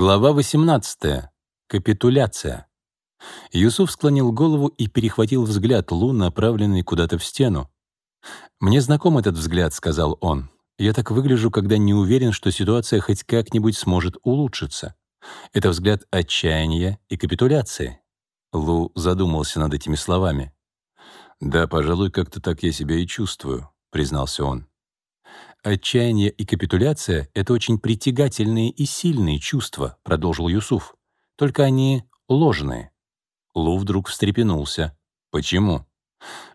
Глава 18. Капитуляция. Юсуф склонил голову и перехватил взгляд Лу, направленный куда-то в стену. «Мне знаком этот взгляд», — сказал он. «Я так выгляжу, когда не уверен, что ситуация хоть как-нибудь сможет улучшиться. Это взгляд отчаяния и капитуляции». Лу задумался над этими словами. «Да, пожалуй, как-то так я себя и чувствую», — признался он. «Отчаяние и капитуляция — это очень притягательные и сильные чувства», — продолжил Юсуф. «Только они ложные». Лу вдруг встрепенулся. «Почему?»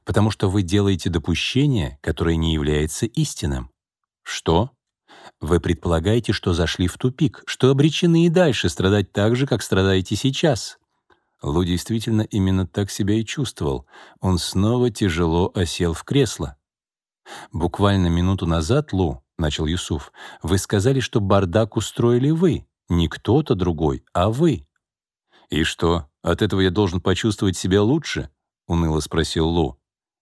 «Потому что вы делаете допущение, которое не является истинным». «Что?» «Вы предполагаете, что зашли в тупик, что обречены и дальше страдать так же, как страдаете сейчас». Лу действительно именно так себя и чувствовал. Он снова тяжело осел в кресло. «Буквально минуту назад, Лу, — начал Юсуф, — вы сказали, что бардак устроили вы, не кто-то другой, а вы». «И что, от этого я должен почувствовать себя лучше?» — уныло спросил Лу.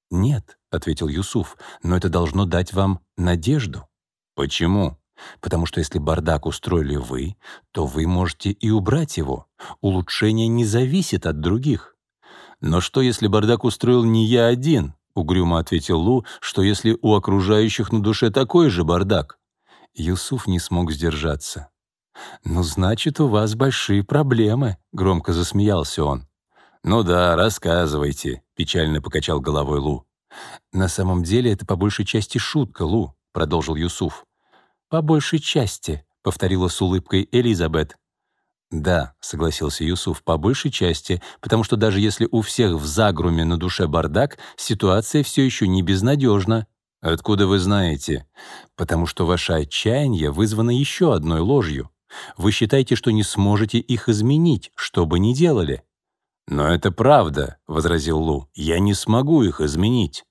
«Нет», — ответил Юсуф, — «но это должно дать вам надежду». «Почему?» «Потому что если бардак устроили вы, то вы можете и убрать его. Улучшение не зависит от других». «Но что, если бардак устроил не я один?» — угрюмо ответил Лу, что если у окружающих на душе такой же бардак. Юсуф не смог сдержаться. «Ну, значит, у вас большие проблемы», — громко засмеялся он. «Ну да, рассказывайте», — печально покачал головой Лу. «На самом деле это по большей части шутка, Лу», — продолжил Юсуф. «По большей части», — повторила с улыбкой Элизабет. «Да», — согласился Юсуф, — «по большей части, потому что даже если у всех в загруме на душе бардак, ситуация все еще не безнадежна». «Откуда вы знаете?» «Потому что ваше отчаяние вызвано еще одной ложью. Вы считаете, что не сможете их изменить, что бы ни делали». «Но это правда», — возразил Лу. «Я не смогу их изменить».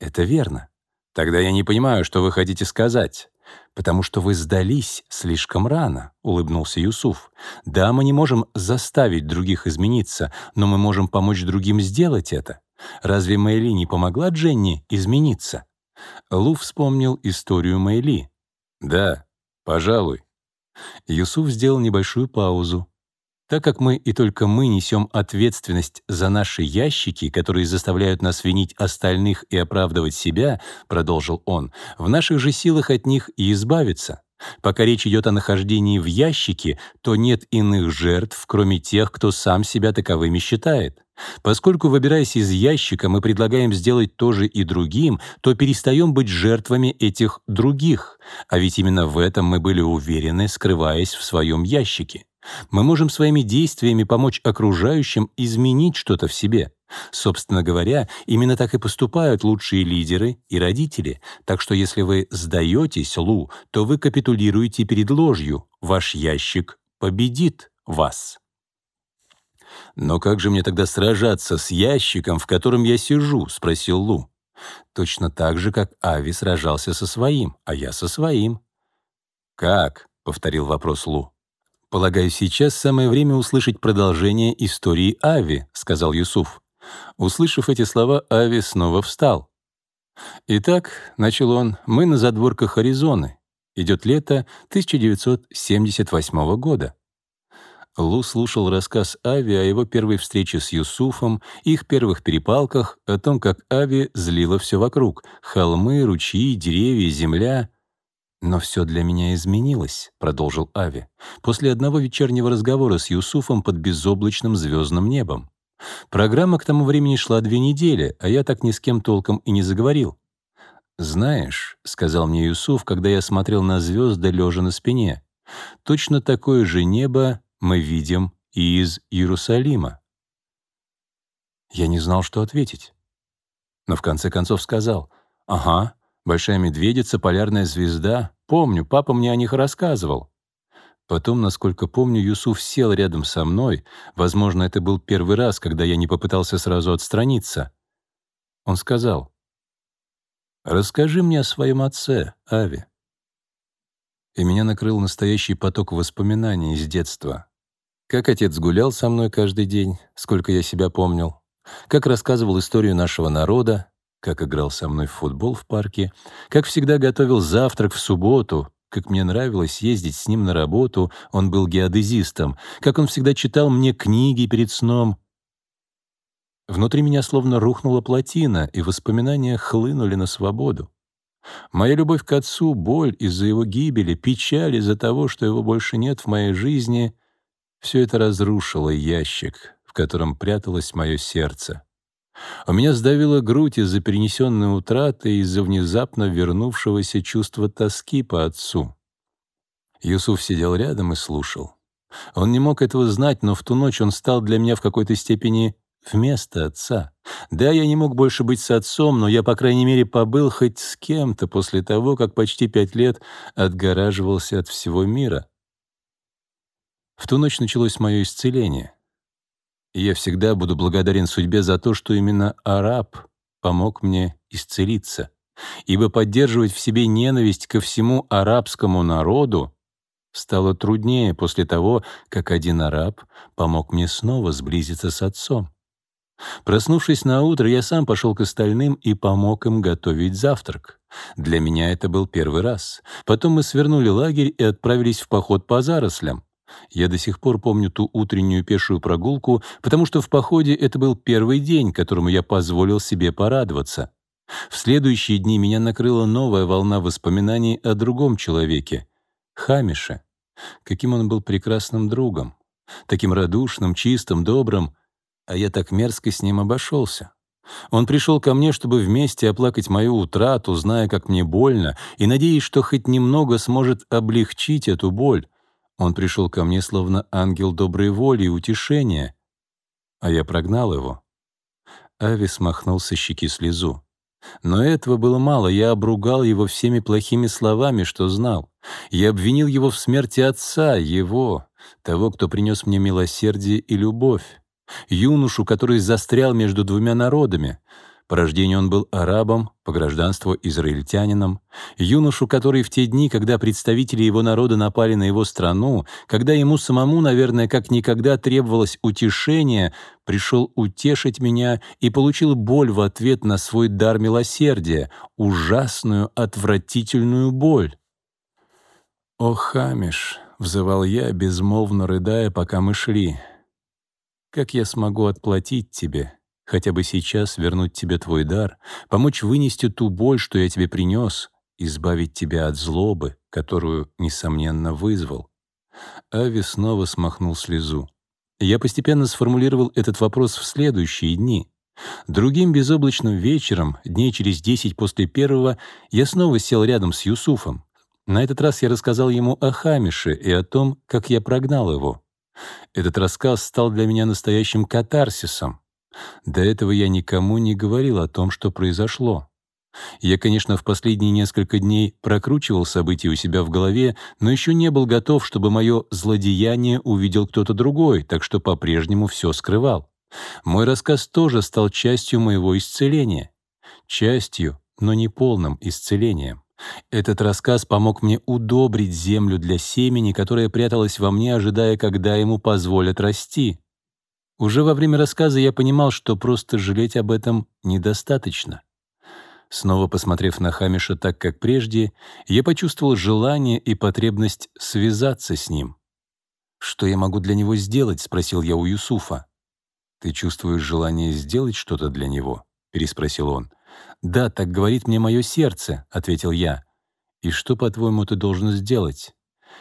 «Это верно. Тогда я не понимаю, что вы хотите сказать». «Потому что вы сдались слишком рано», — улыбнулся Юсуф. «Да, мы не можем заставить других измениться, но мы можем помочь другим сделать это. Разве Мэйли не помогла Дженни измениться?» Лу вспомнил историю Мэйли. «Да, пожалуй». Юсуф сделал небольшую паузу. Так как мы и только мы несем ответственность за наши ящики, которые заставляют нас винить остальных и оправдывать себя, продолжил он, в наших же силах от них и избавиться. Пока речь идет о нахождении в ящике, то нет иных жертв, кроме тех, кто сам себя таковыми считает. Поскольку, выбираясь из ящика, мы предлагаем сделать то же и другим, то перестаем быть жертвами этих других. А ведь именно в этом мы были уверены, скрываясь в своем ящике. Мы можем своими действиями помочь окружающим изменить что-то в себе. Собственно говоря, именно так и поступают лучшие лидеры и родители. Так что если вы сдаетесь, Лу, то вы капитулируете перед ложью. Ваш ящик победит вас. «Но как же мне тогда сражаться с ящиком, в котором я сижу?» — спросил Лу. «Точно так же, как Ави сражался со своим, а я со своим». «Как?» — повторил вопрос Лу. «Полагаю, сейчас самое время услышать продолжение истории Ави», — сказал Юсуф. Услышав эти слова, Ави снова встал. «Итак», — начал он, — «мы на задворках Аризоны. Идет лето 1978 года». Лу слушал рассказ Ави о его первой встрече с Юсуфом, их первых перепалках, о том, как Ави злила все вокруг — холмы, ручьи, деревья, земля — «Но все для меня изменилось», — продолжил Ави, «после одного вечернего разговора с Юсуфом под безоблачным звездным небом. Программа к тому времени шла две недели, а я так ни с кем толком и не заговорил. «Знаешь», — сказал мне Юсуф, когда я смотрел на звезды, лежа на спине, «точно такое же небо мы видим и из Иерусалима». Я не знал, что ответить. Но в конце концов сказал, «Ага, Большая медведица, полярная звезда. Помню, папа мне о них рассказывал. Потом, насколько помню, Юсуф сел рядом со мной. Возможно, это был первый раз, когда я не попытался сразу отстраниться. Он сказал, «Расскажи мне о своем отце, Ави». И меня накрыл настоящий поток воспоминаний из детства. Как отец гулял со мной каждый день, сколько я себя помнил, как рассказывал историю нашего народа, как играл со мной в футбол в парке, как всегда готовил завтрак в субботу, как мне нравилось ездить с ним на работу, он был геодезистом, как он всегда читал мне книги перед сном. Внутри меня словно рухнула плотина, и воспоминания хлынули на свободу. Моя любовь к отцу, боль из-за его гибели, печаль из-за того, что его больше нет в моей жизни — все это разрушило ящик, в котором пряталось мое сердце. У меня сдавило грудь из-за перенесенной утраты и из-за внезапно вернувшегося чувства тоски по отцу. Юсуф сидел рядом и слушал. Он не мог этого знать, но в ту ночь он стал для меня в какой-то степени вместо отца. Да, я не мог больше быть с отцом, но я, по крайней мере, побыл хоть с кем-то после того, как почти пять лет отгораживался от всего мира. В ту ночь началось мое исцеление. И я всегда буду благодарен судьбе за то, что именно араб помог мне исцелиться. Ибо поддерживать в себе ненависть ко всему арабскому народу стало труднее после того, как один араб помог мне снова сблизиться с отцом. Проснувшись на утро, я сам пошел к остальным и помог им готовить завтрак. Для меня это был первый раз. Потом мы свернули лагерь и отправились в поход по зарослям. Я до сих пор помню ту утреннюю пешую прогулку, потому что в походе это был первый день, которому я позволил себе порадоваться. В следующие дни меня накрыла новая волна воспоминаний о другом человеке — Хамише. Каким он был прекрасным другом, таким радушным, чистым, добрым, а я так мерзко с ним обошелся. Он пришел ко мне, чтобы вместе оплакать мою утрату, зная, как мне больно, и надеясь, что хоть немного сможет облегчить эту боль. Он пришел ко мне словно ангел доброй воли и утешения, а я прогнал его. Ави смахнул со щеки слезу. Но этого было мало, я обругал его всеми плохими словами, что знал. Я обвинил его в смерти отца, его, того, кто принес мне милосердие и любовь, юношу, который застрял между двумя народами, по рождению он был арабом, по гражданству — израильтянином. Юношу, который в те дни, когда представители его народа напали на его страну, когда ему самому, наверное, как никогда требовалось утешение, пришел утешить меня и получил боль в ответ на свой дар милосердия, ужасную, отвратительную боль. «О, Хамиш!» — взывал я, безмолвно рыдая, пока мы шли. «Как я смогу отплатить тебе?» Хотя бы сейчас вернуть тебе твой дар, помочь вынести ту боль, что я тебе принес, избавить тебя от злобы, которую, несомненно, вызвал. Ави снова смахнул слезу. Я постепенно сформулировал этот вопрос в следующие дни. Другим безоблачным вечером, дней через десять после первого, я снова сел рядом с Юсуфом. На этот раз я рассказал ему о Хамише и о том, как я прогнал его. Этот рассказ стал для меня настоящим катарсисом. До этого я никому не говорил о том, что произошло. Я, конечно, в последние несколько дней прокручивал события у себя в голове, но еще не был готов, чтобы мое злодеяние увидел кто-то другой, так что по-прежнему все скрывал. Мой рассказ тоже стал частью моего исцеления. Частью, но не полным исцелением. Этот рассказ помог мне удобрить землю для семени, которая пряталась во мне, ожидая, когда ему позволят расти. Уже во время рассказа я понимал, что просто жалеть об этом недостаточно. Снова посмотрев на Хамиша так, как прежде, я почувствовал желание и потребность связаться с ним. «Что я могу для него сделать?» — спросил я у Юсуфа. «Ты чувствуешь желание сделать что-то для него?» — переспросил он. «Да, так говорит мне мое сердце», — ответил я. «И что, по-твоему, ты должен сделать?»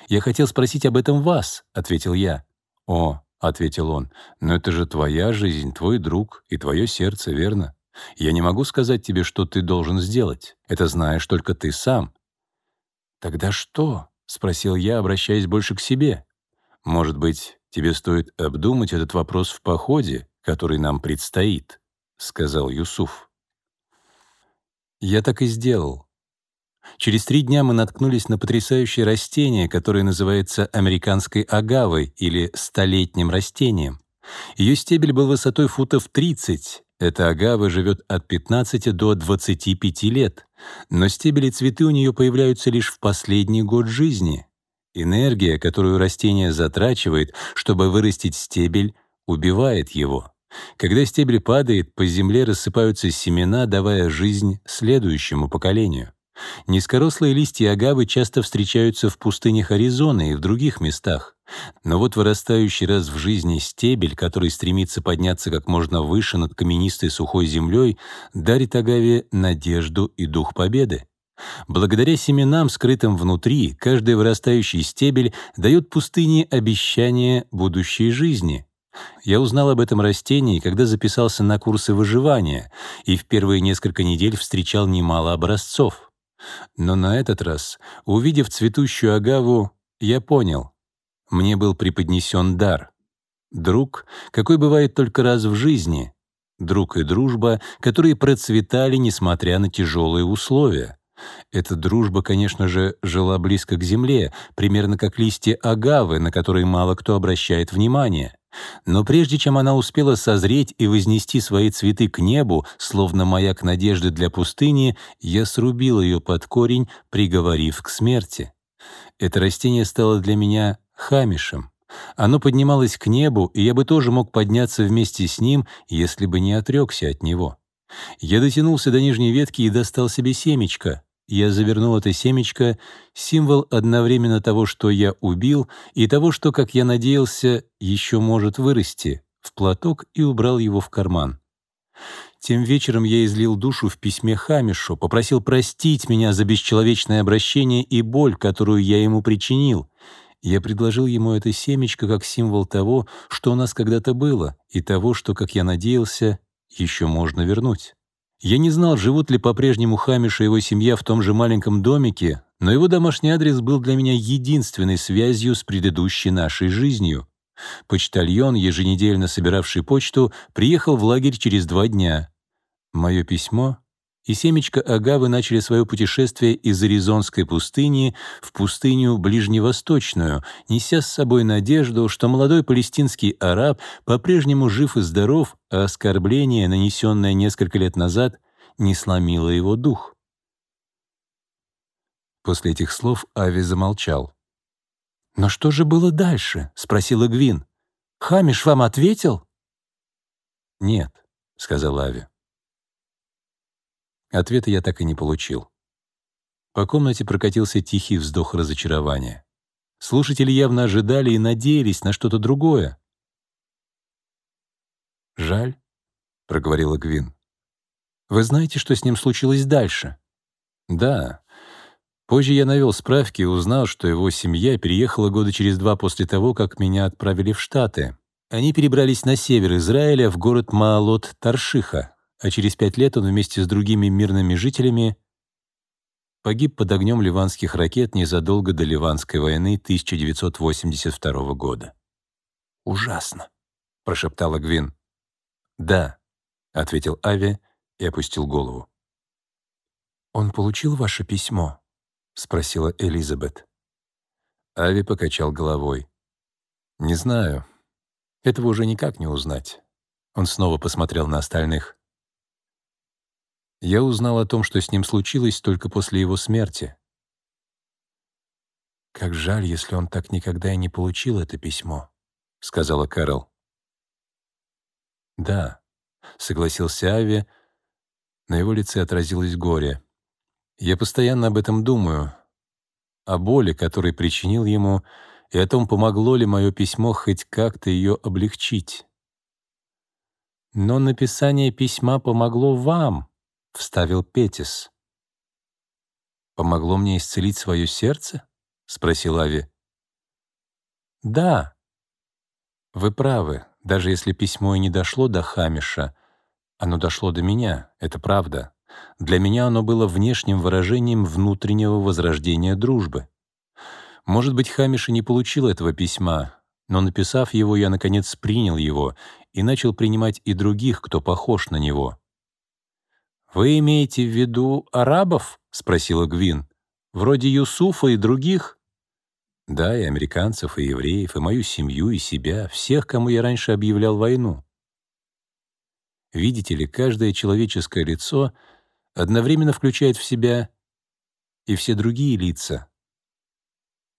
«Я хотел спросить об этом вас», — ответил я. «О, — ответил он, — «но это же твоя жизнь, твой друг и твое сердце, верно? Я не могу сказать тебе, что ты должен сделать. Это знаешь только ты сам». «Тогда что?» — спросил я, обращаясь больше к себе. «Может быть, тебе стоит обдумать этот вопрос в походе, который нам предстоит», — сказал Юсуф. Я так и сделал. Через три дня мы наткнулись на потрясающее растение, которое называется американской агавой или столетним растением. Ее стебель был высотой футов 30. Эта агава живет от 15 до 25 лет, но стебели и цветы у нее появляются лишь в последний год жизни. Энергия, которую растение затрачивает, чтобы вырастить стебель, убивает его. Когда стебель падает, по земле рассыпаются семена, давая жизнь следующему поколению. Низкорослые листья агавы часто встречаются в пустынях Аризоны и в других местах. Но вот вырастающий раз в жизни стебель, который стремится подняться как можно выше над каменистой сухой землей, дарит агаве надежду и дух победы. Благодаря семенам, скрытым внутри, каждый вырастающий стебель дает пустыне обещание будущей жизни. Я узнал об этом растении, когда записался на курсы выживания, и в первые несколько недель встречал немало образцов. Но на этот раз, увидев цветущую агаву, я понял, мне был преподнесен дар. Друг, какой бывает только раз в жизни, друг и дружба, которые процветали, несмотря на тяжелые условия. Эта дружба, конечно же, жила близко к земле, примерно как листья агавы, на которые мало кто обращает внимание. Но прежде чем она успела созреть и вознести свои цветы к небу, словно маяк надежды для пустыни, я срубил ее под корень, приговорив к смерти. Это растение стало для меня хамишем. Оно поднималось к небу, и я бы тоже мог подняться вместе с ним, если бы не отрекся от него. Я дотянулся до нижней ветки и достал себе семечко. Я завернул это семечко, символ одновременно того, что я убил, и того, что, как я надеялся, еще может вырасти, в платок и убрал его в карман. Тем вечером я излил душу в письме Хамишу, попросил простить меня за бесчеловечное обращение и боль, которую я ему причинил. Я предложил ему это семечко как символ того, что у нас когда-то было, и того, что, как я надеялся, еще можно вернуть. Я не знал, живут ли по-прежнему Хамиш и его семья в том же маленьком домике, но его домашний адрес был для меня единственной связью с предыдущей нашей жизнью. Почтальон, еженедельно собиравший почту, приехал в лагерь через два дня. Мое письмо и семечко Агавы начали свое путешествие из Аризонской пустыни в пустыню Ближневосточную, неся с собой надежду, что молодой палестинский араб по-прежнему жив и здоров, а оскорбление, нанесенное несколько лет назад, не сломило его дух. После этих слов Ави замолчал. «Но что же было дальше?» — спросила Гвин. «Хамиш вам ответил?» «Нет», — сказал Ави. Ответа я так и не получил. По комнате прокатился тихий вздох разочарования. Слушатели явно ожидали и надеялись на что-то другое. «Жаль», — проговорила Гвин. «Вы знаете, что с ним случилось дальше?» «Да. Позже я навел справки и узнал, что его семья переехала года через два после того, как меня отправили в Штаты. Они перебрались на север Израиля, в город Маалот-Таршиха, а через пять лет он вместе с другими мирными жителями погиб под огнем ливанских ракет незадолго до Ливанской войны 1982 года. «Ужасно», — прошептала Гвин. «Да», — ответил Ави и опустил голову. «Он получил ваше письмо?» — спросила Элизабет. Ави покачал головой. «Не знаю. Этого уже никак не узнать». Он снова посмотрел на остальных. Я узнал о том, что с ним случилось только после его смерти. «Как жаль, если он так никогда и не получил это письмо», — сказала Кэрол. «Да», — согласился Ави, на его лице отразилось горе. «Я постоянно об этом думаю, о боли, которой причинил ему, и о том, помогло ли мое письмо хоть как-то ее облегчить. Но написание письма помогло вам», — вставил Петис. «Помогло мне исцелить свое сердце?» — спросил Ави. «Да. Вы правы. Даже если письмо и не дошло до Хамиша, оно дошло до меня, это правда. Для меня оно было внешним выражением внутреннего возрождения дружбы. Может быть, Хамиш и не получил этого письма, но, написав его, я, наконец, принял его и начал принимать и других, кто похож на него. «Вы имеете в виду арабов?» — спросила Гвин. «Вроде Юсуфа и других?» «Да, и американцев, и евреев, и мою семью, и себя, всех, кому я раньше объявлял войну». Видите ли, каждое человеческое лицо одновременно включает в себя и все другие лица.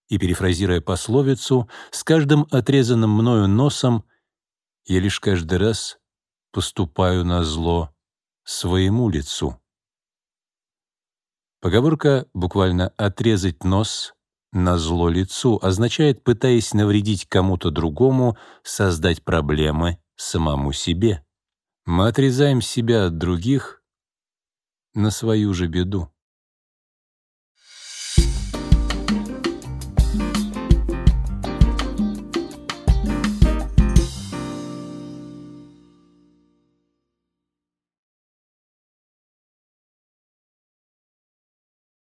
И, перефразируя пословицу, с каждым отрезанным мною носом я лишь каждый раз поступаю на зло своему лицу. Поговорка буквально «отрезать нос на зло лицу» означает, пытаясь навредить кому-то другому, создать проблемы самому себе. Мы отрезаем себя от других на свою же беду.